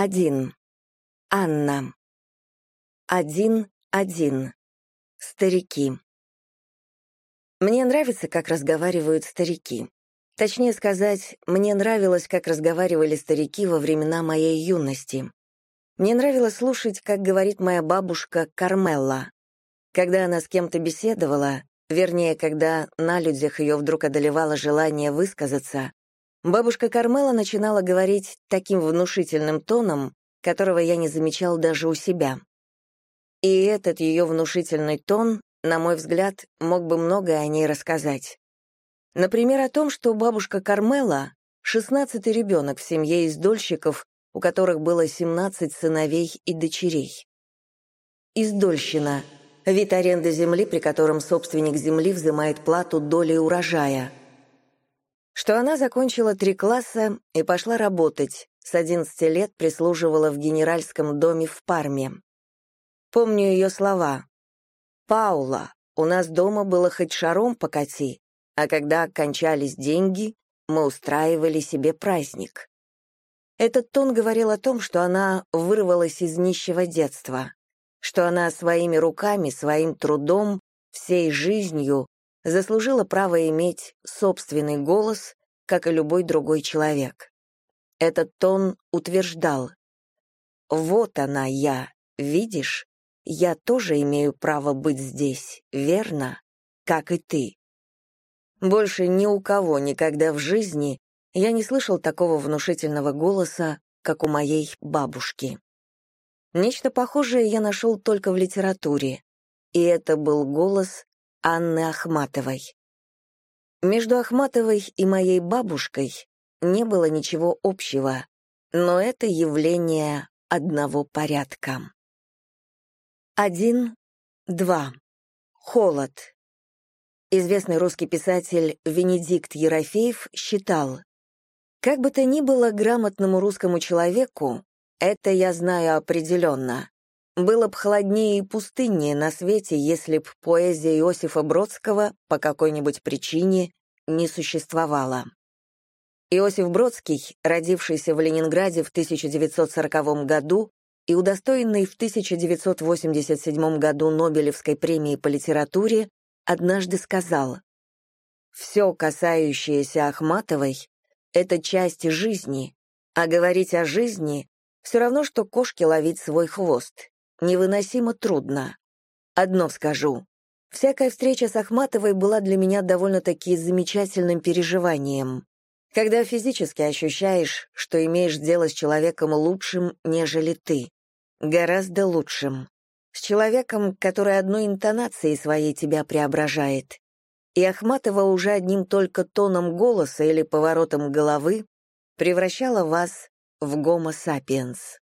Один. Анна. Один, один. Старики. Мне нравится, как разговаривают старики. Точнее сказать, мне нравилось, как разговаривали старики во времена моей юности. Мне нравилось слушать, как говорит моя бабушка Кармелла. Когда она с кем-то беседовала, вернее, когда на людях ее вдруг одолевало желание высказаться, бабушка Кармела начинала говорить таким внушительным тоном, которого я не замечал даже у себя. И этот ее внушительный тон, на мой взгляд, мог бы многое о ней рассказать. Например, о том, что бабушка Кармела — шестнадцатый ребенок в семье издольщиков, у которых было 17 сыновей и дочерей. Издольщина — вид аренды земли, при котором собственник земли взимает плату доли урожая. Что она закончила три класса и пошла работать, с 11 лет прислуживала в генеральском доме в Парме. Помню ее слова. «Паула, у нас дома было хоть шаром покати, а когда кончались деньги, мы устраивали себе праздник. Этот тон говорил о том, что она вырвалась из нищего детства, что она своими руками, своим трудом, всей жизнью заслужила право иметь собственный голос, как и любой другой человек. Этот тон утверждал «Вот она я, видишь? Я тоже имею право быть здесь, верно? Как и ты». Больше ни у кого никогда в жизни я не слышал такого внушительного голоса, как у моей бабушки. Нечто похожее я нашел только в литературе, и это был голос Анны Ахматовой. Между Ахматовой и моей бабушкой не было ничего общего, но это явление одного порядка. Один, два. Холод. Известный русский писатель Венедикт Ерофеев считал, «Как бы то ни было грамотному русскому человеку, это я знаю определенно, было бы холоднее и пустыннее на свете, если б поэзия Иосифа Бродского по какой-нибудь причине не существовала». Иосиф Бродский, родившийся в Ленинграде в 1940 году и удостоенный в 1987 году Нобелевской премии по литературе, однажды сказал, «Все, касающееся Ахматовой, — это часть жизни, а говорить о жизни — все равно, что кошке ловить свой хвост. Невыносимо трудно. Одно скажу. Всякая встреча с Ахматовой была для меня довольно-таки замечательным переживанием. Когда физически ощущаешь, что имеешь дело с человеком лучшим, нежели ты. Гораздо лучшим с человеком, который одной интонацией своей тебя преображает. И Ахматова уже одним только тоном голоса или поворотом головы превращала вас в гомо сапиенс.